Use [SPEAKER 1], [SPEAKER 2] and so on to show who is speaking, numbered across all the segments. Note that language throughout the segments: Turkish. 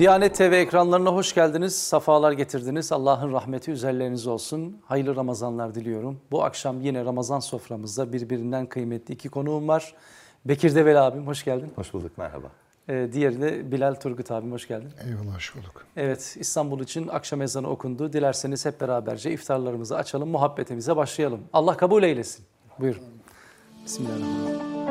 [SPEAKER 1] Diyanet TV ekranlarına hoş geldiniz. Safalar getirdiniz. Allah'ın rahmeti üzerlerinize olsun. Hayırlı Ramazanlar diliyorum. Bu akşam yine Ramazan soframızda birbirinden kıymetli iki konuğum var. Bekir Develi abim hoş geldin.
[SPEAKER 2] Hoş bulduk, merhaba.
[SPEAKER 1] Ee, diğeri de Bilal Turgut abim hoş geldin.
[SPEAKER 3] Eyvallah hoş bulduk.
[SPEAKER 1] Evet İstanbul için akşam ezanı okundu. Dilerseniz hep beraberce iftarlarımızı açalım, muhabbetimize başlayalım. Allah kabul eylesin. Buyurun. Bismillahirrahmanirrahim.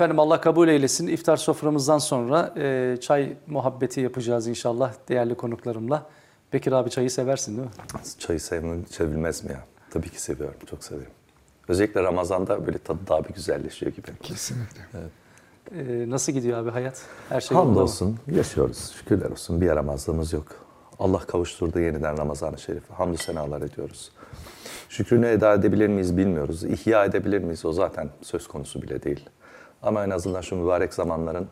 [SPEAKER 1] Efendim Allah kabul eylesin. İftar soframızdan sonra e, çay muhabbeti yapacağız inşallah değerli konuklarımla. Bekir abi çayı seversin değil mi?
[SPEAKER 2] Çayı sevmem, sevilmez mi ya? Tabii ki seviyorum, çok severim. Özellikle Ramazan'da böyle tadı daha bir güzelleşiyor gibi.
[SPEAKER 3] Kesinlikle.
[SPEAKER 1] E, nasıl gidiyor abi hayat? Her şey yolunda mı?
[SPEAKER 2] Hamdolsun, yaşıyoruz. Şükürler olsun. Bir yaramazlığımız yok. Allah kavuşturdu yeniden Ramazan-ı Şerif'i. Hamdü senalar ediyoruz. Şükrünü eda edebilir miyiz bilmiyoruz. İhya edebilir miyiz o zaten söz konusu bile değil. Ama en azından şu mübarek zamanların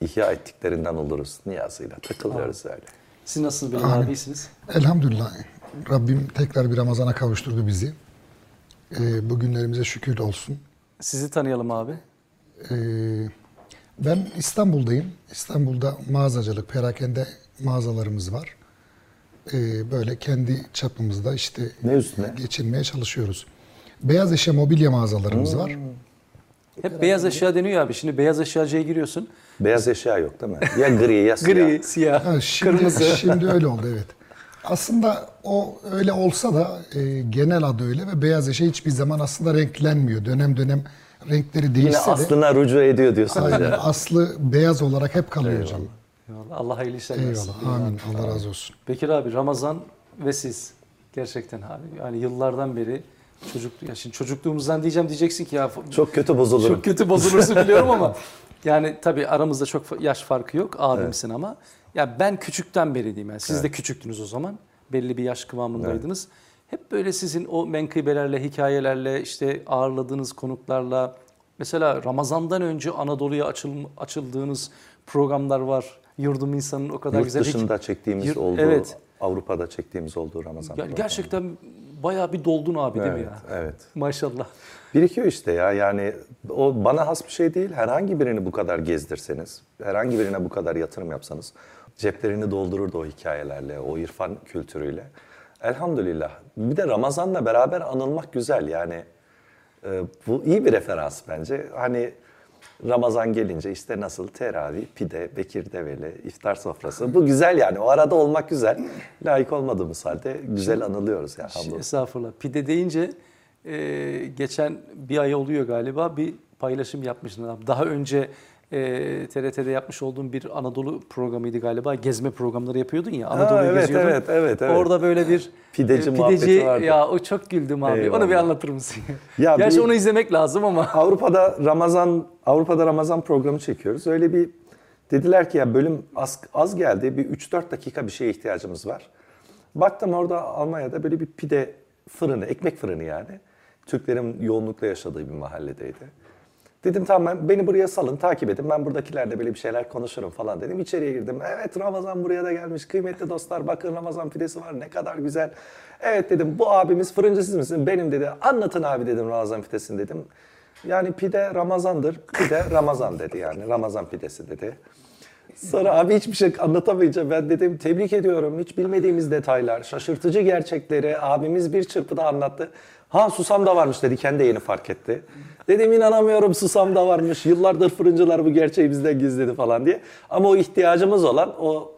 [SPEAKER 2] ihya ettiklerinden oluruz niyazıyla. Takılıyoruz öyle.
[SPEAKER 1] Siz nasılsınız Bilal abi? İyisiniz?
[SPEAKER 3] Elhamdülillah Rabbim tekrar bir Ramazan'a kavuşturdu bizi. Ee, bugünlerimize şükür olsun.
[SPEAKER 1] Sizi tanıyalım abi.
[SPEAKER 3] Ee, ben İstanbul'dayım. İstanbul'da mağazacılık, perakende mağazalarımız var. Ee, böyle kendi çapımızda işte
[SPEAKER 2] Ne üstüne?
[SPEAKER 3] geçinmeye çalışıyoruz. Beyaz eşya mobilya mağazalarımız var.
[SPEAKER 1] Hep beyaz eşya deniyor abi. Şimdi beyaz eşyacıya giriyorsun.
[SPEAKER 2] Beyaz eşya yok değil mi? Ya gri ya siyah.
[SPEAKER 1] Gri, siyah,
[SPEAKER 3] Ha, şimdi,
[SPEAKER 1] kırmızı.
[SPEAKER 3] şimdi öyle oldu evet. Aslında o öyle olsa da e, genel adı öyle ve beyaz eşya hiçbir zaman aslında renklenmiyor. Dönem dönem renkleri
[SPEAKER 2] Yine
[SPEAKER 3] değişse de
[SPEAKER 2] aslına rücu ediyor diyorsunuz
[SPEAKER 3] aynen, aslı beyaz olarak hep kalıyor hocam.
[SPEAKER 1] Eyvallah. Allah hayırlı işler versin.
[SPEAKER 3] Eyvallah. Amin. Allah razı olsun.
[SPEAKER 1] Bekir abi Ramazan ve siz gerçekten abi yani yıllardan beri çocuk ya şimdi çocukluğumuzdan diyeceğim diyeceksin ki ya
[SPEAKER 2] Çok kötü bozulurum.
[SPEAKER 1] çok kötü bozulursun biliyorum ama yani tabii aramızda çok yaş farkı yok abimsin ama ya ben küçükten beri diyeyim yani siz de küçüktünüz o zaman belli bir yaş kıvamındaydınız. Hep böyle sizin o menkıbelerle, hikayelerle, işte ağırladığınız konuklarla mesela Ramazan'dan önce Anadolu'ya açıl, açıldığınız programlar var. Yurdum insanın o kadar
[SPEAKER 2] Yurt
[SPEAKER 1] güzel.
[SPEAKER 2] dışında çektiğimiz
[SPEAKER 1] Yurt-
[SPEAKER 2] olduğu,
[SPEAKER 1] Evet.
[SPEAKER 2] Avrupa'da çektiğimiz olduğu Ramazan
[SPEAKER 1] Ya gerçekten bayağı bir doldun abi değil mi
[SPEAKER 2] Evet,
[SPEAKER 1] ya?
[SPEAKER 2] evet.
[SPEAKER 1] Maşallah.
[SPEAKER 2] Birikiyor işte ya yani o bana has bir şey değil. Herhangi birini bu kadar gezdirseniz, herhangi birine bu kadar yatırım yapsanız ceplerini doldururdu o hikayelerle, o irfan kültürüyle. Elhamdülillah. Bir de Ramazan'la beraber anılmak güzel yani. e, bu iyi bir referans bence. Hani Ramazan gelince işte nasıl teravih, pide, Bekir Develi, iftar sofrası. Bu güzel yani. O arada olmak güzel. Layık olmadığımız halde güzel anılıyoruz ya. hamdolsun.
[SPEAKER 1] Estağfurullah. Pide deyince e, geçen bir ay oluyor galiba bir paylaşım yapmışsın. Daha önce e, TRT'de yapmış olduğum bir Anadolu programıydı galiba. Gezme programları yapıyordun ya. Anadolu'yu
[SPEAKER 2] evet,
[SPEAKER 1] geziyordun.
[SPEAKER 2] evet, evet, evet.
[SPEAKER 1] Orada böyle bir
[SPEAKER 2] Pideci muhabbeti vardı.
[SPEAKER 1] Ya o çok güldüm abi. Onu
[SPEAKER 2] Eyvallah.
[SPEAKER 1] bir anlatır mısın?
[SPEAKER 2] Ya
[SPEAKER 1] Gerçi
[SPEAKER 2] bir-
[SPEAKER 1] onu izlemek lazım ama.
[SPEAKER 2] Avrupa'da Ramazan Avrupa'da Ramazan programı çekiyoruz. Öyle bir dediler ki ya bölüm az, az geldi. Bir 3-4 dakika bir şeye ihtiyacımız var. Baktım orada Almanya'da böyle bir pide fırını, ekmek fırını yani. Türklerin yoğunlukla yaşadığı bir mahalledeydi. Dedim tamam ben- beni buraya salın, takip edin. Ben buradakilerle böyle bir şeyler konuşurum falan dedim. İçeriye girdim. Evet Ramazan buraya da gelmiş. Kıymetli dostlar bakın Ramazan pidesi var ne kadar güzel. Evet dedim bu abimiz fırıncı siz misin? Benim dedi. Anlatın abi dedim Ramazan pidesini dedim. Yani pide Ramazan'dır. Pide Ramazan dedi yani. Ramazan pidesi dedi. Sonra abi hiçbir şey anlatamayınca ben dedim tebrik ediyorum. Hiç bilmediğimiz detaylar, şaşırtıcı gerçekleri abimiz bir çırpıda anlattı. Ha susam da varmış dedi. Kendi de yeni fark etti. Dedim inanamıyorum susam da varmış. Yıllardır fırıncılar bu gerçeği bizden gizledi falan diye. Ama o ihtiyacımız olan o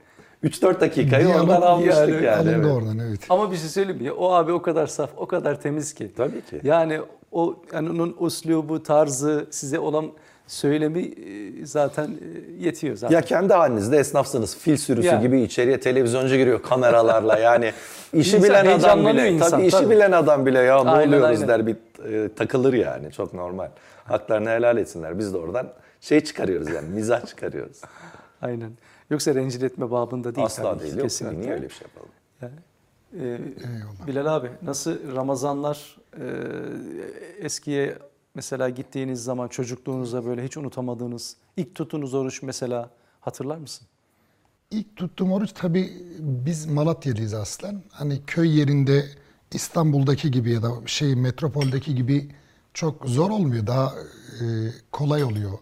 [SPEAKER 2] 3-4 dakikayı
[SPEAKER 3] Diyalog
[SPEAKER 2] oradan almıştık
[SPEAKER 1] yani,
[SPEAKER 2] yani.
[SPEAKER 3] Alındı
[SPEAKER 2] evet.
[SPEAKER 3] oradan evet.
[SPEAKER 1] Ama bir şey söyleyeyim mi? O abi o kadar saf, o kadar temiz ki.
[SPEAKER 2] Tabii ki.
[SPEAKER 1] Yani o yani onun uslubu, tarzı, size olan söylemi e, zaten e, yetiyor zaten.
[SPEAKER 2] Ya kendi halinizde esnafsınız. Fil sürüsü
[SPEAKER 1] Ya.
[SPEAKER 2] gibi içeriye televizyoncu giriyor kameralarla yani. işi
[SPEAKER 1] İnsan
[SPEAKER 2] bilen adam bile.
[SPEAKER 1] insan,
[SPEAKER 2] tabii işi
[SPEAKER 1] tabii.
[SPEAKER 2] bilen adam bile ya ne
[SPEAKER 1] Aynen,
[SPEAKER 2] oluyoruz
[SPEAKER 1] aynen.
[SPEAKER 2] der bir e, takılır yani. Çok normal. Haklarını helal etsinler. Biz de oradan şey çıkarıyoruz yani mizah çıkarıyoruz.
[SPEAKER 1] Aynen. Yoksa rencide etme babında değil
[SPEAKER 2] Asla
[SPEAKER 1] tabii
[SPEAKER 2] değil. Yok
[SPEAKER 1] kesinlikle.
[SPEAKER 2] niye öyle bir şey yapalım?
[SPEAKER 1] Yani Ee, Bilal abi nasıl Ramazanlar e, eskiye mesela gittiğiniz zaman çocukluğunuzda böyle hiç unutamadığınız ilk tuttuğunuz oruç mesela hatırlar mısın?
[SPEAKER 3] İlk tuttuğum oruç tabii biz Malatyalıyız aslen. Hani köy yerinde İstanbul'daki gibi ya da şey metropoldeki gibi çok zor olmuyor. Daha e, kolay oluyor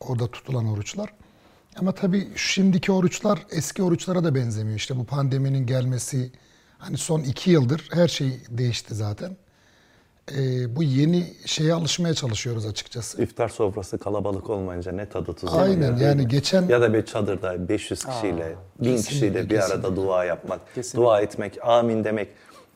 [SPEAKER 3] orada tutulan oruçlar. Ama tabii şimdiki oruçlar eski oruçlara da benzemiyor. İşte bu pandeminin gelmesi, hani son iki yıldır her şey değişti zaten. E, bu yeni şeye alışmaya çalışıyoruz açıkçası.
[SPEAKER 2] İftar sofrası kalabalık olmayınca ne tadı tuzu
[SPEAKER 3] Aynen,
[SPEAKER 2] oluyor,
[SPEAKER 3] yani geçen-
[SPEAKER 2] Ya da bir çadırda 500 kişiyle, 1000 kişiyle bir arada
[SPEAKER 3] kesinlikle.
[SPEAKER 2] dua yapmak,
[SPEAKER 1] Kesinlikle.
[SPEAKER 2] dua etmek, amin demek,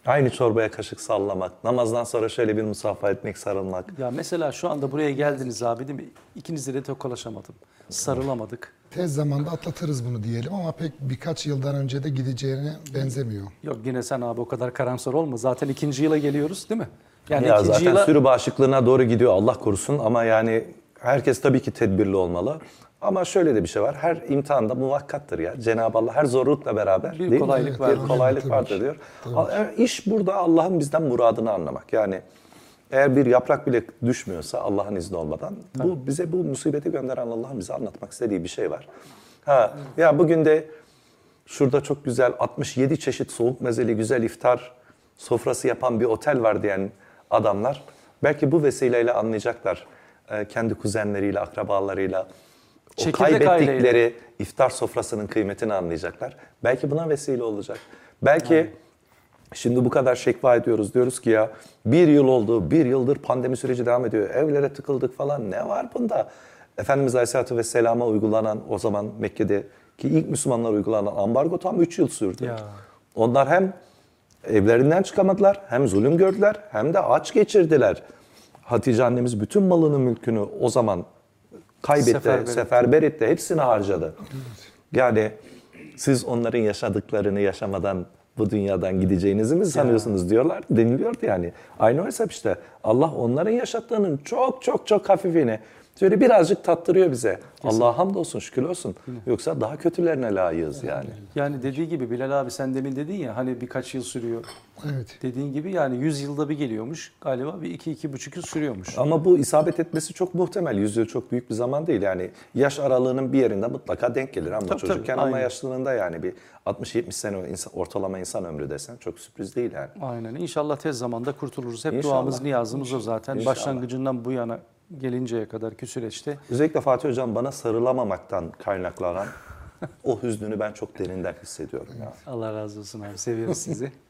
[SPEAKER 2] aynı çorbaya kaşık sallamak, namazdan sonra şöyle bir musafa etmek, sarılmak.
[SPEAKER 1] Ya mesela şu anda buraya geldiniz abi değil mi? İkinizle de tokalaşamadım. Sarılamadık.
[SPEAKER 3] Tez zamanda atlatırız bunu diyelim ama pek birkaç yıldan önce de gideceğine benzemiyor.
[SPEAKER 1] Yok yine sen abi o kadar karamsar olma. Zaten ikinci yıla geliyoruz değil mi? Yani
[SPEAKER 2] ya zaten
[SPEAKER 1] yıla
[SPEAKER 2] sürü bağışıklığına doğru gidiyor Allah korusun ama yani herkes tabii ki tedbirli olmalı. Ama şöyle de bir şey var. Her imtihanda muvakkattır ya. Cenab-ı Allah her zorlukla beraber
[SPEAKER 1] Bir
[SPEAKER 2] değil
[SPEAKER 1] kolaylık
[SPEAKER 2] Bir
[SPEAKER 1] var.
[SPEAKER 2] kolaylık
[SPEAKER 3] Tabii
[SPEAKER 2] vardır
[SPEAKER 3] ki.
[SPEAKER 2] diyor. Al- İş burada Allah'ın bizden muradını anlamak. Yani eğer bir yaprak bile düşmüyorsa Allah'ın izni olmadan bu bize bu musibeti gönderen Allah'ın bize anlatmak istediği bir şey var. Ha ya bugün de şurada çok güzel 67 çeşit soğuk mezeli güzel iftar sofrası yapan bir otel var diyen adamlar belki bu vesileyle anlayacaklar. Ee, kendi kuzenleriyle, akrabalarıyla o
[SPEAKER 1] Çekirdek
[SPEAKER 2] kaybettikleri iftar sofrasının kıymetini anlayacaklar. Belki buna vesile olacak. Belki şimdi bu kadar şekva ediyoruz. Diyoruz ki ya bir yıl oldu, bir yıldır pandemi süreci devam ediyor. Evlere tıkıldık falan. Ne var bunda? Efendimiz Aleyhisselatü Vesselam'a uygulanan o zaman Mekke'de ki ilk Müslümanlar uygulanan ambargo tam 3 yıl sürdü.
[SPEAKER 1] Ya.
[SPEAKER 2] Onlar hem evlerinden çıkamadılar, hem zulüm gördüler, hem de aç geçirdiler. Hatice annemiz bütün malını, mülkünü o zaman kaybetti,
[SPEAKER 1] Seferber
[SPEAKER 2] seferber,
[SPEAKER 1] etti.
[SPEAKER 2] hepsini harcadı. Yani siz onların yaşadıklarını yaşamadan bu dünyadan gideceğinizi mi sanıyorsunuz diyorlar, deniliyordu yani. Aynı o hesap işte. Allah onların yaşattığının çok çok çok hafifini şöyle birazcık tattırıyor bize. Allah'a hamdolsun, şükür olsun. Yoksa daha kötülerine layığız yani.
[SPEAKER 1] yani dediği gibi Bilal abi sen demin dedin ya hani birkaç yıl sürüyor.
[SPEAKER 3] Evet.
[SPEAKER 1] Dediğin gibi yani 100 yılda bir geliyormuş. Galiba bir iki iki buçuk yıl sürüyormuş.
[SPEAKER 2] Ama bu isabet etmesi çok muhtemel. Yüzyıl çok büyük bir zaman değil. Yani yaş aralığının bir yerinde mutlaka denk gelir. Ama
[SPEAKER 1] Tabii,
[SPEAKER 2] çocukken
[SPEAKER 1] tabii,
[SPEAKER 2] ama
[SPEAKER 1] aynen.
[SPEAKER 2] yaşlılığında yani bir 60-70 sene insan, ortalama insan ömrü desen çok sürpriz değil yani.
[SPEAKER 1] Aynen. İnşallah tez zamanda kurtuluruz. Hep
[SPEAKER 2] İnşallah.
[SPEAKER 1] duamız, niyazımız o zaten.
[SPEAKER 2] İnşallah.
[SPEAKER 1] Başlangıcından bu yana gelinceye kadarki süreçte.
[SPEAKER 2] Özellikle Fatih Hocam bana sarılamamaktan kaynaklanan o hüznünü ben çok derinden hissediyorum ya.
[SPEAKER 1] Allah razı olsun abi. Seviyoruz sizi.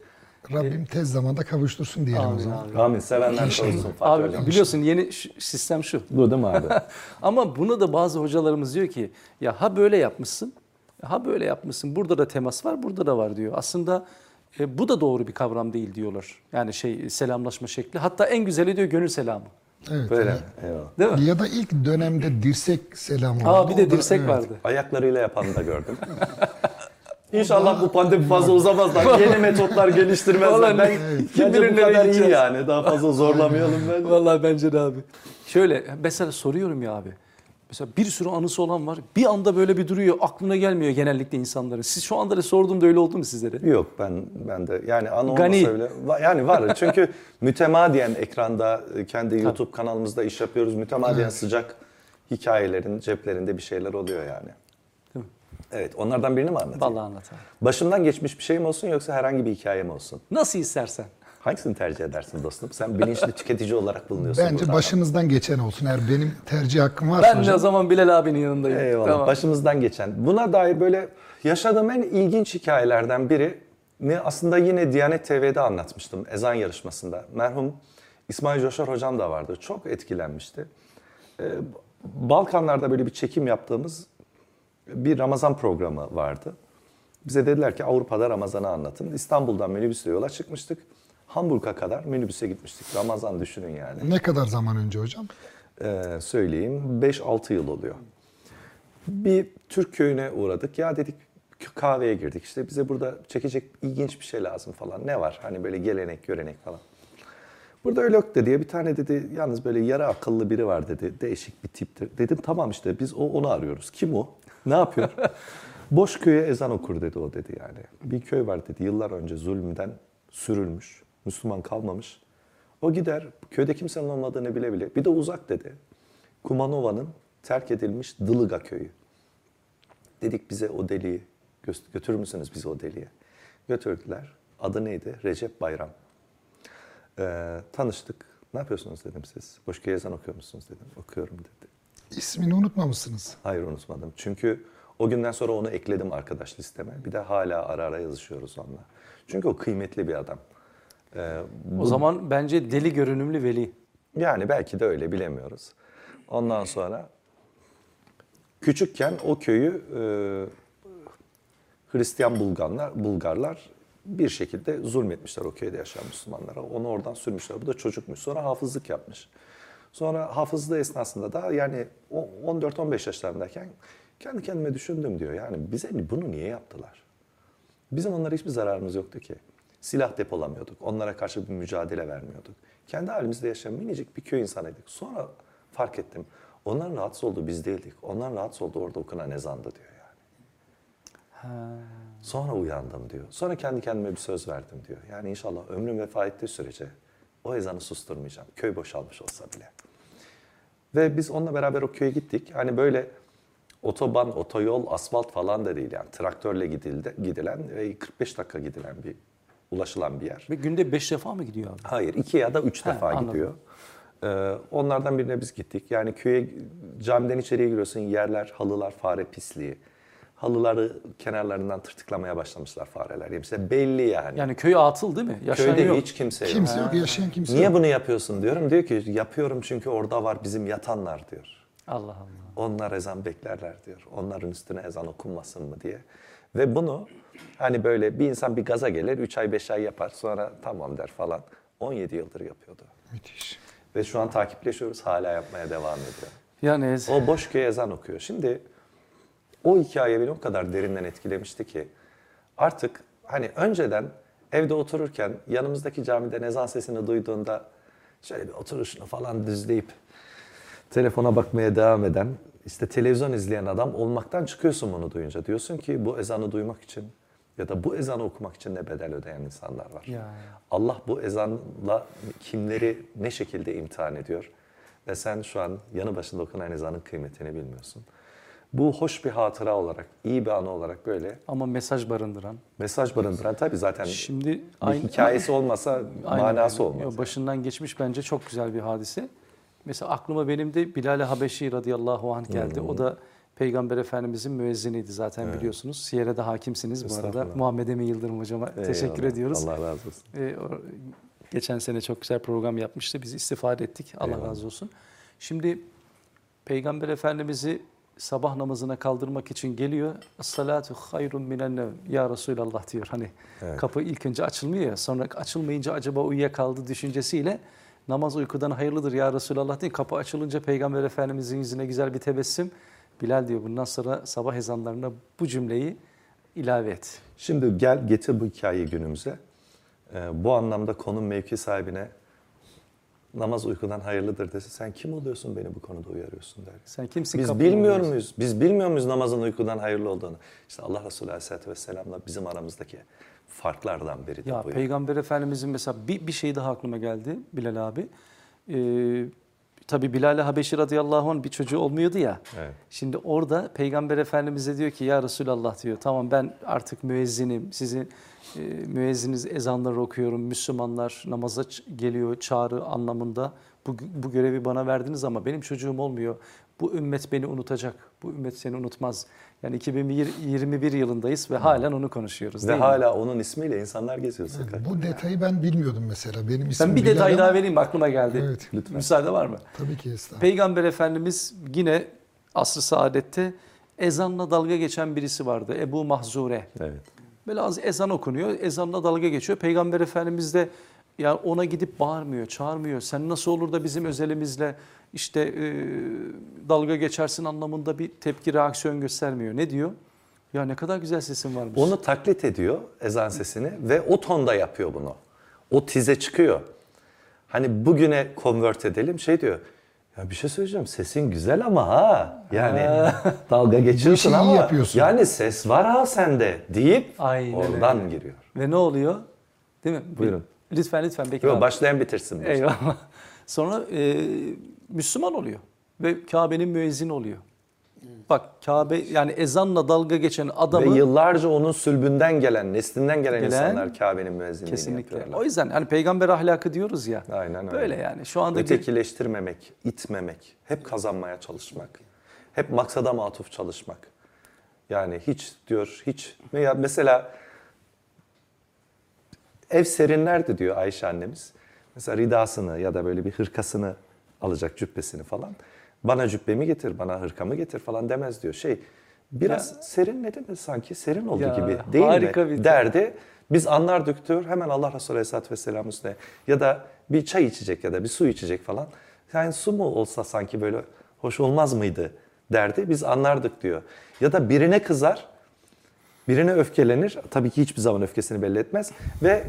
[SPEAKER 3] Rabbim tez zamanda kavuştursun diyelim o
[SPEAKER 1] Amin
[SPEAKER 3] zaman.
[SPEAKER 1] abi.
[SPEAKER 2] Amin. Sevenler Fatih
[SPEAKER 1] Abi
[SPEAKER 2] Hocam.
[SPEAKER 1] biliyorsun yeni sistem şu.
[SPEAKER 2] Bu değil mi abi?
[SPEAKER 1] Ama bunu da bazı hocalarımız diyor ki ya ha böyle yapmışsın, ha böyle yapmışsın. Burada da temas var, burada da var diyor. Aslında e, bu da doğru bir kavram değil diyorlar. Yani şey selamlaşma şekli. Hatta en güzeli diyor gönül selamı.
[SPEAKER 3] Evet.
[SPEAKER 2] Böyle. Eyvallah.
[SPEAKER 1] Değil mi?
[SPEAKER 3] Ya da ilk dönemde dirsek selamı
[SPEAKER 1] Aa
[SPEAKER 3] vardı.
[SPEAKER 1] bir de
[SPEAKER 3] da-
[SPEAKER 1] dirsek
[SPEAKER 3] evet.
[SPEAKER 1] vardı.
[SPEAKER 2] Ayaklarıyla yapanı da gördüm. İnşallah bu pandemi fazla uzamazlar. Yeni metotlar geliştirmezler.
[SPEAKER 1] Vallahi
[SPEAKER 2] Ben,
[SPEAKER 1] kim bilir
[SPEAKER 2] bu kadar iyi yani. Daha fazla zorlamayalım bence.
[SPEAKER 1] Vallahi bence de abi. Şöyle mesela soruyorum ya abi. Mesela bir sürü anısı olan var. Bir anda böyle bir duruyor. Aklına gelmiyor genellikle insanların. Siz şu anda da sorduğumda öyle oldu mu sizlere?
[SPEAKER 2] Yok ben ben de yani an olmasa
[SPEAKER 1] Gani.
[SPEAKER 2] bile yani var çünkü mütemadiyen ekranda e, kendi YouTube kanalımızda iş yapıyoruz. Mütemadiyen sıcak hikayelerin ceplerinde bir şeyler oluyor yani.
[SPEAKER 1] Değil mi?
[SPEAKER 2] Evet onlardan birini mi anlatayım?
[SPEAKER 1] Vallahi anlat abi.
[SPEAKER 2] Başımdan geçmiş bir şey mi olsun yoksa herhangi bir hikaye mi olsun?
[SPEAKER 1] Nasıl istersen.
[SPEAKER 2] Hangisini tercih edersin dostum? Sen bilinçli tüketici olarak bulunuyorsun
[SPEAKER 3] Bence
[SPEAKER 2] burada.
[SPEAKER 3] başınızdan geçen olsun. Eğer benim tercih hakkım varsa
[SPEAKER 1] Ben de
[SPEAKER 3] hocam.
[SPEAKER 1] o zaman Bilal abinin yanındayım.
[SPEAKER 2] Eyvallah.
[SPEAKER 1] Tamam.
[SPEAKER 2] Başımızdan geçen. Buna dair böyle yaşadığım en ilginç hikayelerden biri ne aslında yine Diyanet TV'de anlatmıştım ezan yarışmasında. Merhum İsmail Coşar hocam da vardı. Çok etkilenmişti. Ee, Balkanlarda böyle bir çekim yaptığımız bir Ramazan programı vardı. Bize dediler ki Avrupa'da Ramazan'ı anlatın. İstanbul'dan minibüsle yola çıkmıştık. Hamburg'a kadar minibüse gitmiştik. Ramazan düşünün yani.
[SPEAKER 3] Ne kadar zaman önce hocam?
[SPEAKER 2] Ee, söyleyeyim 5-6 yıl oluyor. Bir Türk köyüne uğradık. Ya dedik kahveye girdik. İşte bize burada çekecek ilginç bir şey lazım falan. Ne var? Hani böyle gelenek, görenek falan. Burada öyle yok dedi. Bir tane dedi yalnız böyle yarı akıllı biri var dedi. Değişik bir tiptir. Dedim tamam işte biz o, onu arıyoruz. Kim o? Ne yapıyor? Boş köye ezan okur dedi o dedi yani. Bir köy var dedi yıllar önce zulmden sürülmüş. Müslüman kalmamış. O gider köyde kimsenin olmadığını bile bile. Bir de uzak dedi. Kumanova'nın terk edilmiş Dılıga köyü. Dedik bize o deliği gö- götürür müsünüz bizi o deliğe? Götürdüler. Adı neydi? Recep Bayram. Ee, tanıştık. Ne yapıyorsunuz dedim siz. Boş köy ezan okuyor musunuz dedim. Okuyorum dedi.
[SPEAKER 3] İsmini unutmamışsınız.
[SPEAKER 2] Hayır unutmadım. Çünkü o günden sonra onu ekledim arkadaş listeme. Bir de hala ara ara yazışıyoruz onunla. Çünkü o kıymetli bir adam. Ee,
[SPEAKER 1] O zaman bence deli görünümlü veli.
[SPEAKER 2] yani belki de öyle bilemiyoruz. Ondan sonra küçükken o köyü e, Hristiyan Bulgarlar, Bulgarlar bir şekilde zulmetmişler o köyde yaşayan Müslümanlara. Onu oradan sürmüşler. Bu da çocukmuş. Sonra hafızlık yapmış. Sonra hafızlığı esnasında da yani o 14-15 yaşlarındayken kendi kendime düşündüm diyor. Yani bize bunu niye yaptılar? Bizim onlara hiçbir zararımız yoktu ki. Silah depolamıyorduk. Onlara karşı bir mücadele vermiyorduk. Kendi halimizde yaşayan minicik bir köy insanıydık. Sonra fark ettim. Onların rahatsız olduğu biz değildik. Onların rahatsız olduğu orada okunan ezandı diyor yani. Sonra uyandım diyor. Sonra kendi kendime bir söz verdim diyor. Yani inşallah ömrüm vefa ettiği sürece o ezanı susturmayacağım. Köy boşalmış olsa bile. Ve biz onunla beraber o köye gittik. Hani böyle otoban, otoyol, asfalt falan da değil yani. Traktörle gidildi, gidilen ve 45 dakika gidilen bir, ulaşılan bir yer.
[SPEAKER 1] Ve günde beş defa mı gidiyor abi?
[SPEAKER 2] Hayır, iki ya da üç
[SPEAKER 1] Ha,
[SPEAKER 2] defa
[SPEAKER 1] anladım.
[SPEAKER 2] gidiyor. Ee, onlardan birine biz gittik. Yani köye, camiden içeriye giriyorsun, yerler, halılar, fare pisliği. Halıları kenarlarından tırtıklamaya başlamışlar fareler. Yemişler. Belli yani.
[SPEAKER 1] Yani köy atıl değil mi? Yaşayan
[SPEAKER 2] Köyde
[SPEAKER 1] yok.
[SPEAKER 2] hiç kimse yok.
[SPEAKER 3] Kimse yok, yaşayan kimse
[SPEAKER 2] Niye
[SPEAKER 3] yok.
[SPEAKER 2] bunu yapıyorsun diyorum. Diyor ki yapıyorum çünkü orada var bizim yatanlar diyor.
[SPEAKER 1] Allah Allah.
[SPEAKER 2] Onlar ezan beklerler diyor. Onların üstüne ezan okunmasın mı diye. Ve bunu hani böyle bir insan bir gaza gelir, 3 ay 5 ay yapar sonra tamam der falan. 17 yıldır yapıyordu.
[SPEAKER 3] Müthiş.
[SPEAKER 2] Ve şu an takipleşiyoruz hala yapmaya devam ediyor.
[SPEAKER 1] Yani
[SPEAKER 2] O boş köy ezan okuyor. Şimdi o hikaye beni o kadar derinden etkilemişti ki artık hani önceden evde otururken yanımızdaki camiden ezan sesini duyduğunda şöyle bir oturuşunu falan düzleyip telefona bakmaya devam eden işte televizyon izleyen adam olmaktan çıkıyorsun bunu duyunca. Diyorsun ki bu ezanı duymak için ya da bu ezanı okumak için ne bedel ödeyen insanlar var.
[SPEAKER 1] Ya.
[SPEAKER 2] Allah bu ezanla kimleri ne şekilde imtihan ediyor ve sen şu an yanı başında okunan ezanın kıymetini bilmiyorsun. Bu hoş bir hatıra olarak, iyi bir anı olarak böyle
[SPEAKER 1] ama mesaj barındıran.
[SPEAKER 2] mesaj barındıran tabii zaten
[SPEAKER 1] Şimdi
[SPEAKER 2] bir
[SPEAKER 1] aynı
[SPEAKER 2] hikayesi olmasa
[SPEAKER 1] Aynen
[SPEAKER 2] manası olmaz.
[SPEAKER 1] Başından geçmiş bence çok güzel bir hadise. Mesela aklıma benim de Bilal-i Habeşi radıyallahu anh geldi. O da Peygamber Efendimizin müezziniydi zaten biliyorsunuz. Siyer'e de hakimsiniz bu arada. Muhammed Emin Yıldırım hocama teşekkür
[SPEAKER 2] Eyvallah.
[SPEAKER 1] ediyoruz.
[SPEAKER 2] Allah razı olsun.
[SPEAKER 1] Ee, o- geçen sene çok güzel program yapmıştı. Biz istifade ettik. Allah
[SPEAKER 2] Eyvallah.
[SPEAKER 1] razı olsun. Şimdi Peygamber Efendimiz'i sabah namazına kaldırmak için geliyor. Salatu hayrun minen nevm. Ya Resulallah diyor. Hani
[SPEAKER 2] Evet.
[SPEAKER 1] kapı ilk önce açılmıyor ya. Sonra açılmayınca acaba uyuyakaldı düşüncesiyle namaz uykudan hayırlıdır ya Resulallah diye kapı açılınca Peygamber Efendimizin yüzüne güzel bir tebessüm. Bilal diyor bundan sonra sabah ezanlarına bu cümleyi ilave et.
[SPEAKER 2] Şimdi gel getir bu hikayeyi günümüze. Ee, bu anlamda konum mevki sahibine namaz uykudan hayırlıdır dese sen kim oluyorsun beni bu konuda uyarıyorsun der.
[SPEAKER 1] Sen kimsin?
[SPEAKER 2] Biz bilmiyor muyuz? Biz bilmiyor muyuz namazın uykudan hayırlı olduğunu? İşte Allah Resulü Aleyhisselatü Vesselam'la bizim aramızdaki farklardan biri de
[SPEAKER 1] Ya
[SPEAKER 2] bu. yani.
[SPEAKER 1] Peygamber Efendimizin mesela bir, bir şey daha aklıma geldi Bilal abi. Ee, tabii Bilal Habeşi radıyallahu anh bir çocuğu olmuyordu ya.
[SPEAKER 2] Evet.
[SPEAKER 1] Şimdi orada Peygamber Efendimiz'e diyor ki ya Resulallah diyor tamam ben artık müezzinim. Sizin e, müezziniz ezanları okuyorum. Müslümanlar namaza geliyor çağrı anlamında. Bu, bu görevi bana verdiniz ama benim çocuğum olmuyor. Bu ümmet beni unutacak. Bu ümmet seni unutmaz. Yani 2021 yılındayız ve halen onu konuşuyoruz
[SPEAKER 2] Ve
[SPEAKER 1] mi?
[SPEAKER 2] hala onun ismiyle insanlar geziyor sokakta.
[SPEAKER 3] Bu detayı ben bilmiyordum mesela. Benim ismim
[SPEAKER 1] Ben bir
[SPEAKER 3] Bilal
[SPEAKER 1] detay
[SPEAKER 3] ama-
[SPEAKER 1] daha vereyim aklıma geldi.
[SPEAKER 3] Evet.
[SPEAKER 2] Lütfen.
[SPEAKER 1] Müsaade var mı?
[SPEAKER 3] Tabii ki estağfurullah.
[SPEAKER 1] Peygamber Efendimiz yine asr-ı saadette ezanla dalga geçen birisi vardı. Ebu Mahzure.
[SPEAKER 2] Evet.
[SPEAKER 1] Böyle az ezan okunuyor. Ezanla dalga geçiyor. Peygamber Efendimiz de ya ona gidip bağırmıyor, çağırmıyor. Sen nasıl olur da bizim özelimizle işte e, dalga geçersin anlamında bir tepki, reaksiyon göstermiyor. Ne diyor? Ya ne kadar güzel sesin varmış.
[SPEAKER 2] Onu taklit ediyor ezan sesini ve o tonda yapıyor bunu. O tize çıkıyor. Hani bugüne convert edelim şey diyor. Ya bir şey söyleyeceğim. Sesin güzel ama ha. Yani dalga geçiyorsun
[SPEAKER 3] iyi
[SPEAKER 2] ama
[SPEAKER 3] yapıyorsun.
[SPEAKER 2] yani ses var ha sende deyip
[SPEAKER 1] Aynen
[SPEAKER 2] oradan
[SPEAKER 1] öyle.
[SPEAKER 2] giriyor.
[SPEAKER 1] Ve ne oluyor? Değil mi?
[SPEAKER 2] Buyurun.
[SPEAKER 1] Lütfen lütfen Bekir
[SPEAKER 2] Yok
[SPEAKER 1] abi.
[SPEAKER 2] başlayan bitirsin.
[SPEAKER 1] Eyvallah. Sonra e, Müslüman oluyor ve Kabe'nin müezzini oluyor. Bak Kabe yani ezanla dalga geçen
[SPEAKER 2] Ve
[SPEAKER 1] adamı
[SPEAKER 2] yıllarca onun sülbünden gelen, neslinden gelen,
[SPEAKER 1] Gelen-
[SPEAKER 2] insanlar Kabe'nin müezzinliğini
[SPEAKER 1] kesinlikle.
[SPEAKER 2] yapıyorlar.
[SPEAKER 1] O yüzden hani peygamber ahlakı diyoruz ya.
[SPEAKER 2] Aynen öyle.
[SPEAKER 1] Böyle yani. Şu anda
[SPEAKER 2] Ötekileştirmemek, itmemek, hep kazanmaya çalışmak, hep maksada matuf çalışmak. Yani hiç diyor, hiç. Veya mesela ev serinlerdi diyor Ayşe annemiz. Mesela ridasını ya da böyle bir hırkasını alacak cübbesini falan. Bana cübbemi getir, bana hırkamı getir falan demez diyor. Şey biraz serin ne demek sanki serin oldu
[SPEAKER 1] Ya,
[SPEAKER 2] gibi değil
[SPEAKER 1] harika
[SPEAKER 2] mi
[SPEAKER 1] bir-
[SPEAKER 2] derdi. Biz anlardık diyor hemen Allah Resulü Aleyhisselatü Vesselam üstüne ya da bir çay içecek ya da bir su içecek falan. Yani su mu olsa sanki böyle hoş olmaz mıydı derdi. Biz anlardık diyor. Ya da birine kızar, birine öfkelenir. Tabii ki hiçbir zaman öfkesini belli etmez. Ve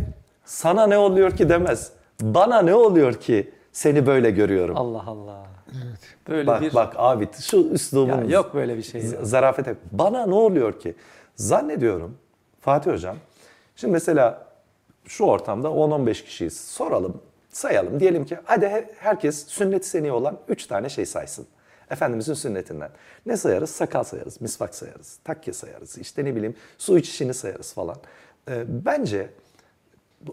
[SPEAKER 2] sana ne oluyor ki demez. Bana ne oluyor ki seni böyle görüyorum.
[SPEAKER 1] Allah Allah. Böyle
[SPEAKER 2] Bak
[SPEAKER 1] bir
[SPEAKER 2] bak abi şu
[SPEAKER 1] ya
[SPEAKER 2] üslubun
[SPEAKER 1] yok böyle bir şey. ya.
[SPEAKER 2] Zarafete. Bana ne oluyor ki? Zannediyorum Fatih Hocam. Şimdi mesela şu ortamda 10-15 kişiyiz. Soralım, sayalım. Diyelim ki hadi he- herkes sünnet seni olan 3 tane şey saysın. Efendimizin sünnetinden. Ne sayarız? Sakal sayarız, misvak sayarız, takke sayarız. işte ne bileyim su içişini sayarız falan. Ee, bence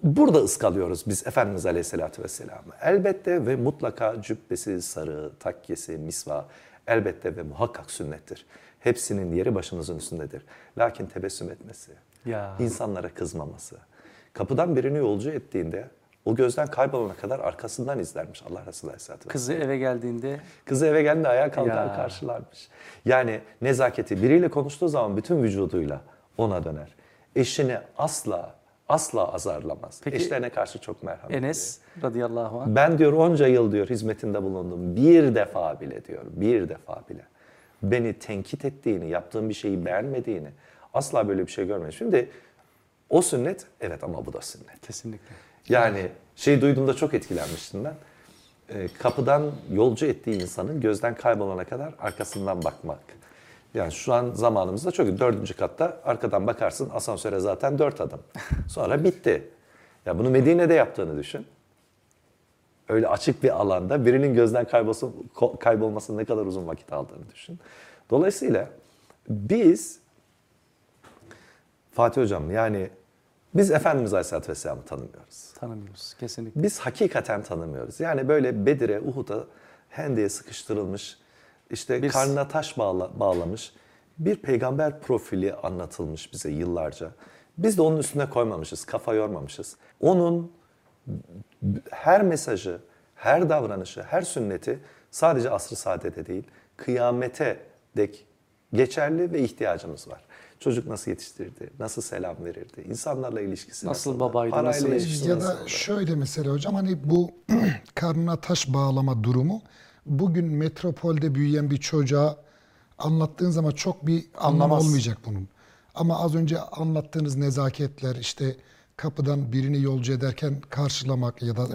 [SPEAKER 2] burada ıskalıyoruz biz Efendimiz Aleyhisselatü Vesselam'ı. Elbette ve mutlaka cübbesi, sarığı, takkesi, misva elbette ve muhakkak sünnettir. Hepsinin yeri başımızın üstündedir. Lakin tebessüm etmesi,
[SPEAKER 1] Ya.
[SPEAKER 2] insanlara kızmaması, kapıdan birini yolcu ettiğinde o gözden kaybolana kadar arkasından izlermiş Allah Resulü Aleyhisselatü Vesselam.
[SPEAKER 1] Kızı eve geldiğinde
[SPEAKER 2] Kızı eve geldiğinde ayağa kalkar
[SPEAKER 1] Ya.
[SPEAKER 2] karşılarmış. Yani nezaketi biriyle konuştuğu zaman bütün vücuduyla ona döner. Eşini asla asla azarlamaz.
[SPEAKER 1] Peki,
[SPEAKER 2] Eşlerine karşı çok merhametli.
[SPEAKER 1] Enes radıyallahu anh
[SPEAKER 2] Ben diyor onca yıl diyor hizmetinde bulundum. Bir defa bile diyor. Bir defa bile. Beni tenkit ettiğini, yaptığım bir şeyi beğenmediğini asla böyle bir şey görmedim. Şimdi o sünnet evet ama bu da sünnet.
[SPEAKER 1] kesinlikle.
[SPEAKER 2] Yani şey duyduğumda çok etkilenmiştim ben. Ee, kapıdan yolcu ettiği insanın gözden kaybolana kadar arkasından bakmak. Yani şu an zamanımızda çok dördüncü katta arkadan bakarsın asansöre zaten dört adım. Sonra bitti. Ya bunu Medine'de yaptığını düşün. Öyle açık bir alanda birinin gözden kaybolması, kaybolmasının ne kadar uzun vakit aldığını düşün. Dolayısıyla biz Fatih Hocam yani biz Efendimiz Aleyhisselatü Vesselam'ı tanımıyoruz.
[SPEAKER 1] Tanımıyoruz kesinlikle.
[SPEAKER 2] Biz hakikaten tanımıyoruz. Yani böyle Bedir'e, Uhud'a, Hende'ye sıkıştırılmış, işte
[SPEAKER 1] Bir-
[SPEAKER 2] karnına taş bağla- bağlamış bir peygamber profili anlatılmış bize yıllarca. Biz de onun üstüne koymamışız, kafa yormamışız. Onun her mesajı, her davranışı, her sünneti sadece asr-ı saadete değil, kıyamete dek geçerli ve ihtiyacımız var. Çocuk nasıl yetiştirdi, nasıl selam verirdi, insanlarla ilişkisi
[SPEAKER 1] Nasıl
[SPEAKER 2] nasıldı,
[SPEAKER 1] babaydı,
[SPEAKER 2] parayla
[SPEAKER 1] nasıl
[SPEAKER 2] ilişkisi
[SPEAKER 3] Ya da şöyle mesela hocam hani bu karnına taş bağlama durumu bugün metropolde büyüyen bir çocuğa anlattığın zaman çok bir anlamı
[SPEAKER 1] Anlamaz.
[SPEAKER 3] olmayacak bunun. Ama az önce anlattığınız nezaketler işte kapıdan birini yolcu ederken karşılamak ya da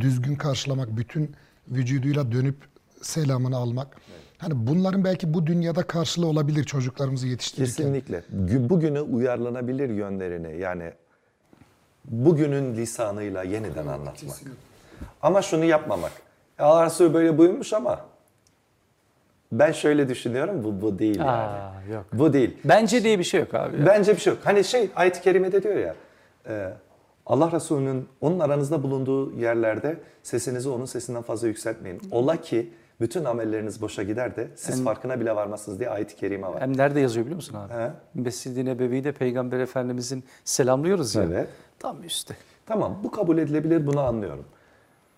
[SPEAKER 3] düzgün karşılamak, bütün vücuduyla dönüp selamını almak. Hani bunların belki bu dünyada karşılığı olabilir çocuklarımızı yetiştirirken.
[SPEAKER 2] Kesinlikle. Gü- Bugüne uyarlanabilir yönlerini yani bugünün lisanıyla yeniden anlatmak. Ama şunu yapmamak. Ya Allah Resulü böyle buyurmuş ama ben şöyle düşünüyorum bu bu değil yani.
[SPEAKER 1] Aa, yok.
[SPEAKER 2] Bu değil.
[SPEAKER 1] Bence diye bir şey yok abi. ya.
[SPEAKER 2] Bence bir şey yok. Hani şey ayet-i kerimede diyor ya e, Allah Resulü'nün onun aranızda bulunduğu yerlerde sesinizi onun sesinden fazla yükseltmeyin. Ola ki bütün amelleriniz boşa gider de siz farkına bile varmazsınız diye ayet-i kerime var.
[SPEAKER 1] Hem nerede yazıyor biliyor musun abi?
[SPEAKER 2] He.
[SPEAKER 1] Mescid-i Nebevi'de Peygamber Efendimizin selamlıyoruz ya.
[SPEAKER 2] Evet.
[SPEAKER 1] Tam üstte.
[SPEAKER 2] Tamam bu kabul edilebilir bunu anlıyorum.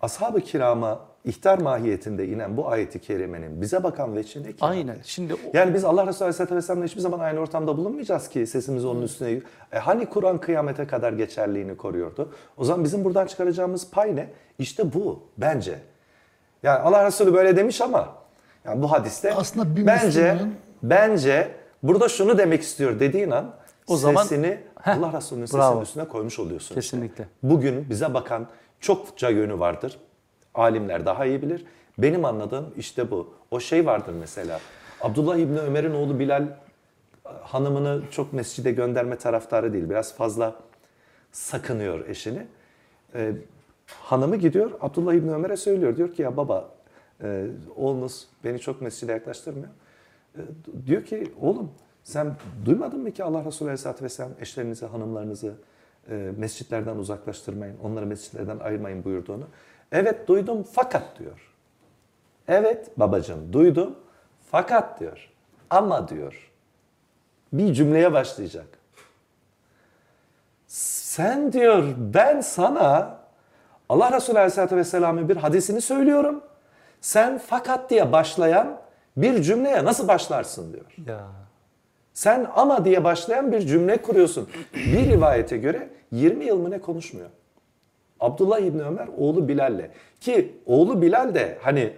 [SPEAKER 2] Ashab-ı kirama ihtar mahiyetinde inen bu ayeti kerimenin bize bakan veçhi ne ki?
[SPEAKER 1] Aynen. Şimdi o-
[SPEAKER 2] Yani biz Allah Resulü Aleyhisselatü Vesselam'la hiçbir zaman aynı ortamda bulunmayacağız ki sesimizi onun üstüne... E hani Kur'an kıyamete kadar geçerliğini koruyordu? O zaman bizim buradan çıkaracağımız pay ne? İşte bu bence. Yani Allah Resulü böyle demiş ama yani bu hadiste
[SPEAKER 3] Aslında bir
[SPEAKER 2] bence
[SPEAKER 3] Müslümanın-
[SPEAKER 2] bence burada şunu demek istiyor dediğin an
[SPEAKER 1] O zaman-
[SPEAKER 2] sesini
[SPEAKER 1] Heh,
[SPEAKER 2] Allah Resulü'nün sesinin
[SPEAKER 1] bravo.
[SPEAKER 2] üstüne koymuş oluyorsun. işte.
[SPEAKER 1] Kesinlikle.
[SPEAKER 2] Bugün bize bakan çokça yönü vardır. Alimler daha iyi bilir. Benim anladığım işte bu. O şey vardır mesela. Abdullah İbni Ömer'in oğlu Bilal e, hanımını çok mescide gönderme taraftarı değil. Biraz fazla sakınıyor eşini. Ee, hanımı gidiyor Abdullah İbni Ömer'e söylüyor. Diyor ki ya baba e, oğlunuz beni çok mescide yaklaştırmıyor. E, diyor ki oğlum sen duymadın mı ki Allah Resulü Aleyhisselatü Vesselam eşlerinizi, hanımlarınızı e, mescitlerden uzaklaştırmayın, onları mescitlerden ayırmayın buyurduğunu. Evet duydum fakat diyor. Evet babacığım duydum fakat diyor. Ama diyor. Bir cümleye başlayacak. Sen diyor ben sana Allah Resulü Aleyhisselatü Vesselam'ın bir hadisini söylüyorum. Sen fakat diye başlayan bir cümleye nasıl başlarsın diyor.
[SPEAKER 1] Ya.
[SPEAKER 2] Sen ama diye başlayan bir cümle kuruyorsun. Bir rivayete göre 20 yıl mı ne konuşmuyor. Abdullah İbni Ömer oğlu Bilal'le. Ki oğlu Bilal de hani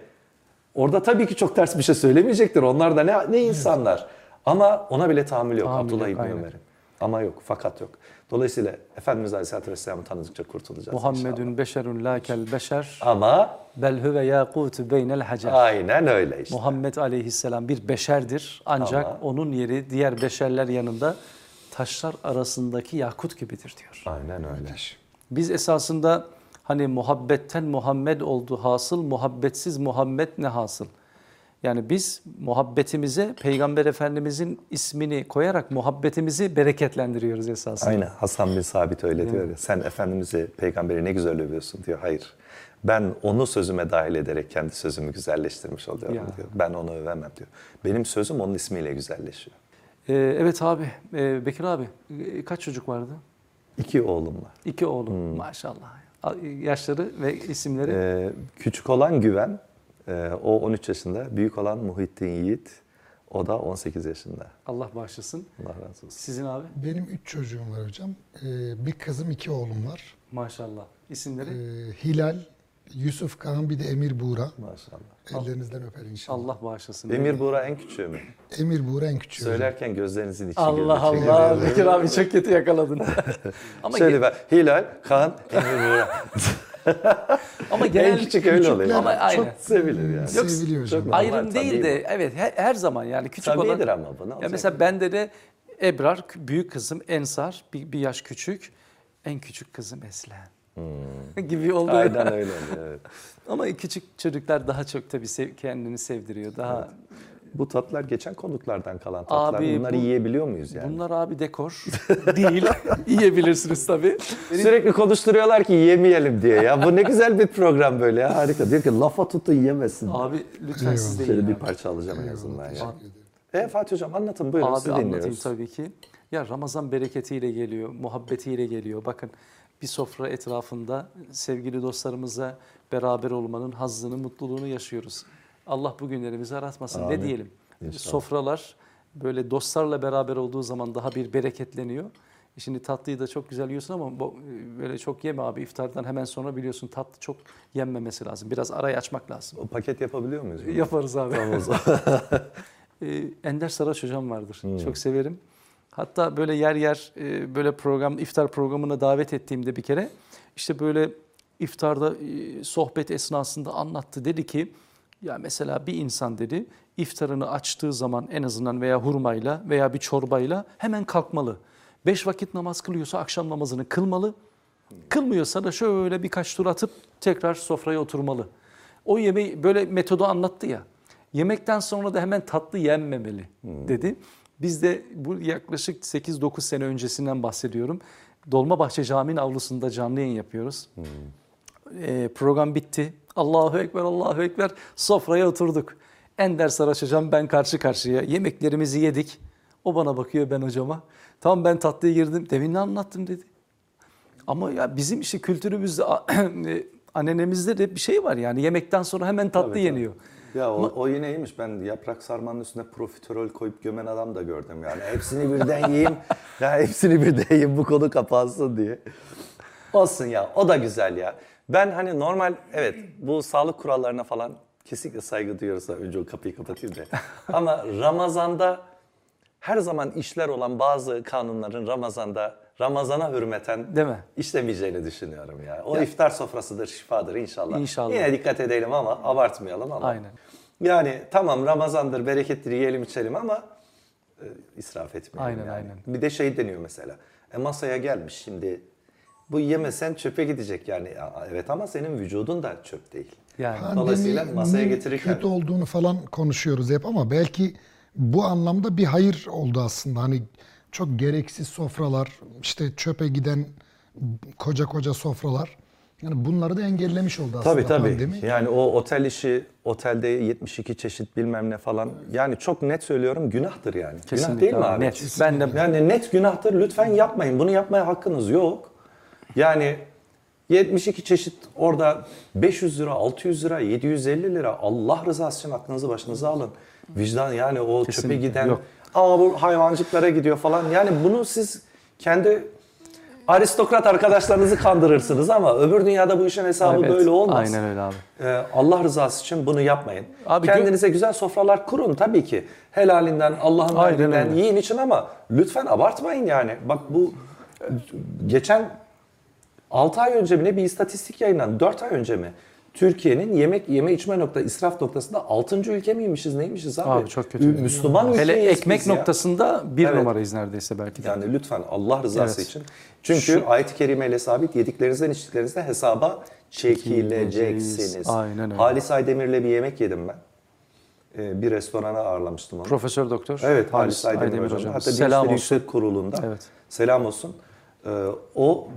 [SPEAKER 2] orada tabii ki çok ters bir şey söylemeyecektir. Onlar da ne, ne insanlar. Ama ona bile tahammül yok
[SPEAKER 1] Tahammül
[SPEAKER 2] Abdullah
[SPEAKER 1] yok,
[SPEAKER 2] İbni. Ömer'in. Ama yok, fakat yok. Dolayısıyla Efendimiz Aleyhisselatü Vesselam'ı tanıdıkça kurtulacağız inşallah.
[SPEAKER 1] Muhammedun beşerun la kel beşer
[SPEAKER 2] Ama
[SPEAKER 1] bel huve yakutu beynel hacer.
[SPEAKER 2] aynen öyle işte.
[SPEAKER 1] Muhammed aleyhisselam bir beşerdir ancak
[SPEAKER 2] Ama-
[SPEAKER 1] onun yeri diğer beşerler yanında taşlar arasındaki yakut gibidir diyor.
[SPEAKER 2] Aynen öyle.
[SPEAKER 1] Biz esasında hani muhabbetten Muhammed oldu hasıl, muhabbetsiz Muhammed ne hasıl? Yani biz muhabbetimize Peygamber Efendimizin ismini koyarak muhabbetimizi bereketlendiriyoruz esasında.
[SPEAKER 2] Aynen Hasan bin Sabit öyle diyor ya. Sen Efendimiz'i, peygamberi ne güzel övüyorsun diyor. Hayır. Ben onu sözüme dahil ederek kendi sözümü güzelleştirmiş oluyorum
[SPEAKER 1] Ya.
[SPEAKER 2] diyor. Ben onu övemem diyor. Benim sözüm onun ismiyle güzelleşiyor.
[SPEAKER 1] Ee, evet abi, Ee, Bekir abi e, kaç çocuk vardı?
[SPEAKER 2] İki oğlum var.
[SPEAKER 1] İki oğlum maşallah. A- Yaşları ve isimleri
[SPEAKER 2] Ee, küçük olan Güven, e, o 13 yaşında. Büyük olan Muhittin Yiğit, o da 18 yaşında.
[SPEAKER 1] Allah bağışlasın.
[SPEAKER 2] Allah razı olsun.
[SPEAKER 1] Sizin abi
[SPEAKER 3] Benim üç çocuğum var hocam. Ee, bir kızım, iki oğlum var.
[SPEAKER 1] maşallah. İsimleri
[SPEAKER 3] Ee, Hilal, Yusuf Kağan, bir de Emir Buğra.
[SPEAKER 2] Maşallah.
[SPEAKER 3] Ellerinizden öper inşallah.
[SPEAKER 1] Allah bağışlasın.
[SPEAKER 2] Emir Buğra en küçüğü mü?
[SPEAKER 3] Emir Buğra en küçüğü.
[SPEAKER 2] Söylerken gözlerinizin içi
[SPEAKER 1] Allah
[SPEAKER 2] girdi.
[SPEAKER 1] Allah. Bekir abi çok kötü yakaladın. ama
[SPEAKER 2] Şöyle ben, Hilal, Kaan, Emir Buğra.
[SPEAKER 1] ama
[SPEAKER 2] en
[SPEAKER 1] genel
[SPEAKER 2] küçük öyle oluyor.
[SPEAKER 1] Ama aynen.
[SPEAKER 3] Çok
[SPEAKER 2] Sevilir yani.
[SPEAKER 1] Yok,
[SPEAKER 3] seviliyor
[SPEAKER 2] çok-
[SPEAKER 1] ayrım değil de evet her, her zaman yani küçük
[SPEAKER 2] Tabiidir
[SPEAKER 1] olan.
[SPEAKER 2] ama bu ne
[SPEAKER 1] Ya mesela bende de Ebrar büyük kızım Ensar bir, bir yaş küçük. En küçük kızım Eslen. gibi oldu.
[SPEAKER 2] Hmm. Aynen öyle. Evet.
[SPEAKER 1] Ama küçük çocuklar daha çok tabii sev- kendini sevdiriyor. Daha
[SPEAKER 2] Bu tatlar geçen konuklardan kalan tatlar.
[SPEAKER 1] Abi,
[SPEAKER 2] Bunları
[SPEAKER 1] bu-
[SPEAKER 2] yiyebiliyor muyuz yani?
[SPEAKER 1] bunlar abi dekor değil. Yiyebilirsiniz tabii.
[SPEAKER 2] Sürekli konuşturuyorlar ki yemeyelim diye ya. Bu ne güzel bir program böyle ya. Harika. Diyor ki lafa tutun yemesin.
[SPEAKER 1] Abi lütfen siz de
[SPEAKER 2] Şöyle bir parça alacağım en azından ya. E Fatih Hocam anlatın buyurun
[SPEAKER 1] Abi
[SPEAKER 2] sizi
[SPEAKER 1] anlatayım tabii ki. Ya Ramazan bereketiyle geliyor, muhabbetiyle geliyor. Bakın bir sofra etrafında sevgili dostlarımızla beraber olmanın hazzını, mutluluğunu yaşıyoruz. Allah bu günlerimizi aratmasın.
[SPEAKER 2] Amin.
[SPEAKER 1] Ne diyelim?
[SPEAKER 2] İnşallah.
[SPEAKER 1] Sofralar böyle dostlarla beraber olduğu zaman daha bir bereketleniyor. E Şimdi tatlıyı da çok güzel yiyorsun ama bu- böyle çok yeme abi. İftardan hemen sonra biliyorsun tatlı çok yenmemesi lazım. Biraz arayı açmak lazım.
[SPEAKER 2] O paket yapabiliyor muyuz? bunu?
[SPEAKER 1] Yaparız abi.
[SPEAKER 2] Tamam o zaman.
[SPEAKER 1] Ender Saraç hocam vardır.
[SPEAKER 2] Hmm.
[SPEAKER 1] Çok severim. Hatta böyle yer yer e, böyle program iftar programına davet ettiğimde bir kere işte böyle iftarda e, sohbet esnasında anlattı. Dedi ki ya mesela bir insan dedi iftarını açtığı zaman en azından veya hurmayla veya bir çorbayla hemen kalkmalı. Beş vakit namaz kılıyorsa akşam namazını kılmalı. Kılmıyorsa da şöyle birkaç tur atıp tekrar sofraya oturmalı. O yemeği böyle metodu anlattı ya. Yemekten sonra da hemen tatlı yenmemeli dedi. Biz de bu yaklaşık 8-9 sene öncesinden bahsediyorum. Dolmabahçe Camii'nin avlusunda canlı yayın yapıyoruz. Ee, program bitti. Allahu Ekber, Allahu Ekber. Sofraya oturduk. Ender Saraç hocam ben karşı karşıya. Yemeklerimizi yedik. O bana bakıyor ben hocama. Tamam ben tatlıya girdim. Demin ne anlattım dedi. Ama ya bizim işte kültürümüzde annenemizde de bir şey var yani yemekten sonra hemen tatlı
[SPEAKER 2] Tabii, tabii.
[SPEAKER 1] yeniyor.
[SPEAKER 2] Ya o, o yine iyiymiş. Ben yaprak sarmanın üstüne profiterol koyup gömen adam da gördüm yani. Hepsini birden yiyeyim. ya hepsini birden yiyeyim bu konu kapansın diye. Olsun ya. O da güzel ya. Ben hani normal evet bu sağlık kurallarına falan kesinlikle saygı duyuyoruz. Önce o kapıyı kapatayım da. Ama Ramazan'da her zaman işler olan bazı kanunların Ramazan'da Ramazana hürmeten
[SPEAKER 1] Değil mi?
[SPEAKER 2] işlemeyeceğini düşünüyorum ya. O iftar sofrasıdır, şifadır inşallah.
[SPEAKER 1] İnşallah.
[SPEAKER 2] Yine dikkat edelim ama abartmayalım ama.
[SPEAKER 1] Aynen.
[SPEAKER 2] Yani tamam Ramazandır, berekettir yiyelim içelim ama e, israf etmeyelim
[SPEAKER 1] Aynen,
[SPEAKER 2] yani.
[SPEAKER 1] aynen.
[SPEAKER 2] Bir de şey deniyor mesela. E masaya gelmiş şimdi bu yemesen çöpe gidecek yani. Evet ama senin vücudun da çöp değil.
[SPEAKER 1] Yani
[SPEAKER 2] Dolayısıyla masaya getirirken-
[SPEAKER 3] kötü olduğunu falan konuşuyoruz hep ama belki bu anlamda bir hayır oldu aslında. Hani çok gereksiz sofralar, işte çöpe giden koca koca sofralar. Yani bunları da engellemiş oldu aslında
[SPEAKER 2] Tabii tabii.
[SPEAKER 3] pandemi.
[SPEAKER 2] Yani o otel işi, otelde 72 çeşit bilmem ne falan. Yani çok net söylüyorum günahtır yani. Günah
[SPEAKER 1] Kesinlikle
[SPEAKER 2] değil mi
[SPEAKER 1] abi,
[SPEAKER 2] abi?
[SPEAKER 1] net. Ben de-
[SPEAKER 2] Yani net günahtır. Lütfen yapmayın. Bunu yapmaya hakkınız yok. Yani 72 çeşit orada 500 lira, 600 lira, 750 lira. Allah rızası için aklınızı başınıza alın. Vicdan yani o çöpe
[SPEAKER 1] Kesinlikle.
[SPEAKER 2] giden
[SPEAKER 1] Yok.
[SPEAKER 2] ama bu hayvancıklara gidiyor falan. Yani bunu siz kendi aristokrat arkadaşlarınızı kandırırsınız ama öbür dünyada bu işin hesabı
[SPEAKER 1] Evet,
[SPEAKER 2] böyle olmaz.
[SPEAKER 1] Aynen öyle abi.
[SPEAKER 2] Ee, Allah rızası için bunu yapmayın.
[SPEAKER 1] Abi
[SPEAKER 2] Kendinize güzel sofralar kurun tabii ki. Helalinden, Allah'ın verdiğinden yiyin için ama lütfen abartmayın yani. Bak bu geçen 6 ay önce mi ne bir istatistik yayınlandı. 4 ay önce mi? Türkiye'nin yemek yeme içme nokta israf noktasında 6. ülke miymişiz neymişiz abi?
[SPEAKER 1] Abi çok kötü.
[SPEAKER 2] Ü- Müslüman
[SPEAKER 1] Hele
[SPEAKER 2] ülkeyiz
[SPEAKER 1] ekmek
[SPEAKER 2] ya.
[SPEAKER 1] noktasında bir
[SPEAKER 2] Evet.
[SPEAKER 1] numarayız neredeyse belki de.
[SPEAKER 2] Yani lütfen Allah rızası
[SPEAKER 1] Evet.
[SPEAKER 2] için. Çünkü ayet-i kerimeyle sabit yediklerinizden içtiklerinizden hesaba çekileceksiniz.
[SPEAKER 1] Aynen öyle.
[SPEAKER 2] Halis Aydemir'le bir yemek yedim ben. Ee, bir restorana ağırlamıştım onu.
[SPEAKER 1] Profesör Doktor
[SPEAKER 2] Evet Halis Aydemir,
[SPEAKER 1] Aydemir
[SPEAKER 2] hocam. Hatta
[SPEAKER 1] Selam olsun.
[SPEAKER 2] Yüksek Kurulu'nda.
[SPEAKER 1] Evet.
[SPEAKER 2] Selam olsun. Ee, o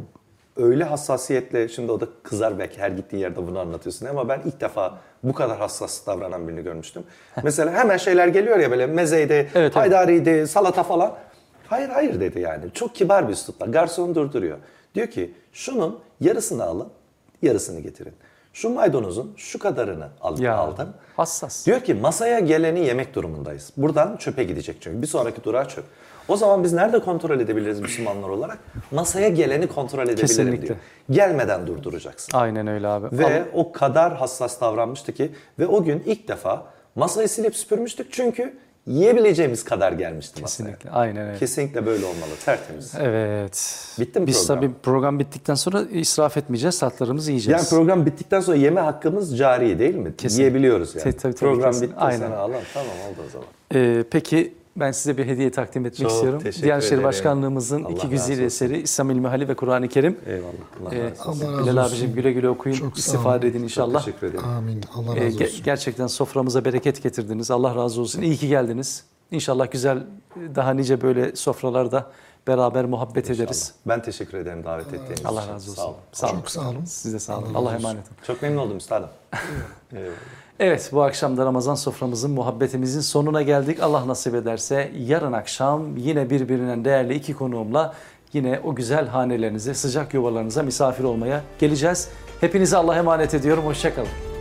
[SPEAKER 2] öyle hassasiyetle, şimdi o da kızar belki her gittiğin yerde bunu anlatıyorsun ama ben ilk defa bu kadar hassas davranan birini görmüştüm. Mesela hemen şeyler geliyor ya böyle mezeydi,
[SPEAKER 1] evet.
[SPEAKER 2] haydariydi, salata falan. Hayır hayır dedi yani. Çok kibar bir üslupla. Garson durduruyor. Diyor ki şunun yarısını alın, yarısını getirin. Şu maydanozun şu kadarını al,
[SPEAKER 1] Ya,
[SPEAKER 2] aldım.
[SPEAKER 1] hassas.
[SPEAKER 2] Diyor ki masaya geleni yemek durumundayız. Buradan çöpe gidecek çünkü. Bir sonraki durağı çöp. O zaman biz nerede kontrol edebiliriz Müslümanlar olarak? Masaya geleni kontrol edebilirim
[SPEAKER 1] Kesinlikle.
[SPEAKER 2] diyor. Gelmeden durduracaksın.
[SPEAKER 1] Aynen öyle abi.
[SPEAKER 2] Ve
[SPEAKER 1] Ama-
[SPEAKER 2] o kadar hassas davranmıştı ki ve o gün ilk defa masayı silip süpürmüştük çünkü yiyebileceğimiz kadar gelmişti masaya.
[SPEAKER 1] Kesinlikle. Aynen öyle.
[SPEAKER 2] Kesinlikle böyle olmalı. Tertemiz.
[SPEAKER 1] Evet.
[SPEAKER 2] Bitti mi
[SPEAKER 1] Biz
[SPEAKER 2] program?
[SPEAKER 1] tabii program bittikten sonra israf etmeyeceğiz, tatlarımızı
[SPEAKER 2] Yani
[SPEAKER 1] yiyeceğiz.
[SPEAKER 2] program bittikten sonra yeme hakkımız cari değil mi?
[SPEAKER 1] Kesin.
[SPEAKER 2] Yiyebiliyoruz yani.
[SPEAKER 1] Tabii, tabii, tabii,
[SPEAKER 2] program
[SPEAKER 1] kesin.
[SPEAKER 2] bitti
[SPEAKER 1] Aynen.
[SPEAKER 2] sana alalım. Tamam oldu o zaman.
[SPEAKER 1] Ee, peki ben size bir hediye takdim etmek
[SPEAKER 2] Çok
[SPEAKER 1] istiyorum. Diyanet İşleri. Başkanlığımızın
[SPEAKER 2] Allah
[SPEAKER 1] iki
[SPEAKER 2] olsun.
[SPEAKER 1] eseri İslam İlmi Hali ve Kur'an-ı Kerim.
[SPEAKER 2] Eyvallah. Allah
[SPEAKER 1] Ee,
[SPEAKER 2] razı olsun.
[SPEAKER 3] Allah
[SPEAKER 1] Bilal abicim güle güle okuyun,
[SPEAKER 3] Çok
[SPEAKER 1] istifade edin
[SPEAKER 2] Çok
[SPEAKER 1] inşallah.
[SPEAKER 2] teşekkür ederim.
[SPEAKER 3] Amin. Allah
[SPEAKER 1] Ee,
[SPEAKER 3] razı olsun.
[SPEAKER 1] gerçekten soframıza bereket getirdiniz. Allah razı olsun. İyi ki geldiniz. İnşallah güzel, daha nice böyle sofralarda beraber muhabbet ederiz.
[SPEAKER 2] Ben teşekkür ederim davet ettiğiniz için.
[SPEAKER 1] Allah razı olsun.
[SPEAKER 2] Sağ olun.
[SPEAKER 1] Sağ olun.
[SPEAKER 3] Çok sağ olun.
[SPEAKER 1] Siz de sağ olun.
[SPEAKER 3] Allah olsun.
[SPEAKER 1] emanet olun.
[SPEAKER 2] Çok memnun oldum üstadım. Eyvallah.
[SPEAKER 1] Evet bu akşam da Ramazan soframızın muhabbetimizin sonuna geldik. Allah nasip ederse yarın akşam yine birbirinden değerli iki konuğumla yine o güzel hanelerinize, sıcak yuvalarınıza misafir olmaya geleceğiz. Hepinize Allah'a emanet ediyorum. Hoşçakalın.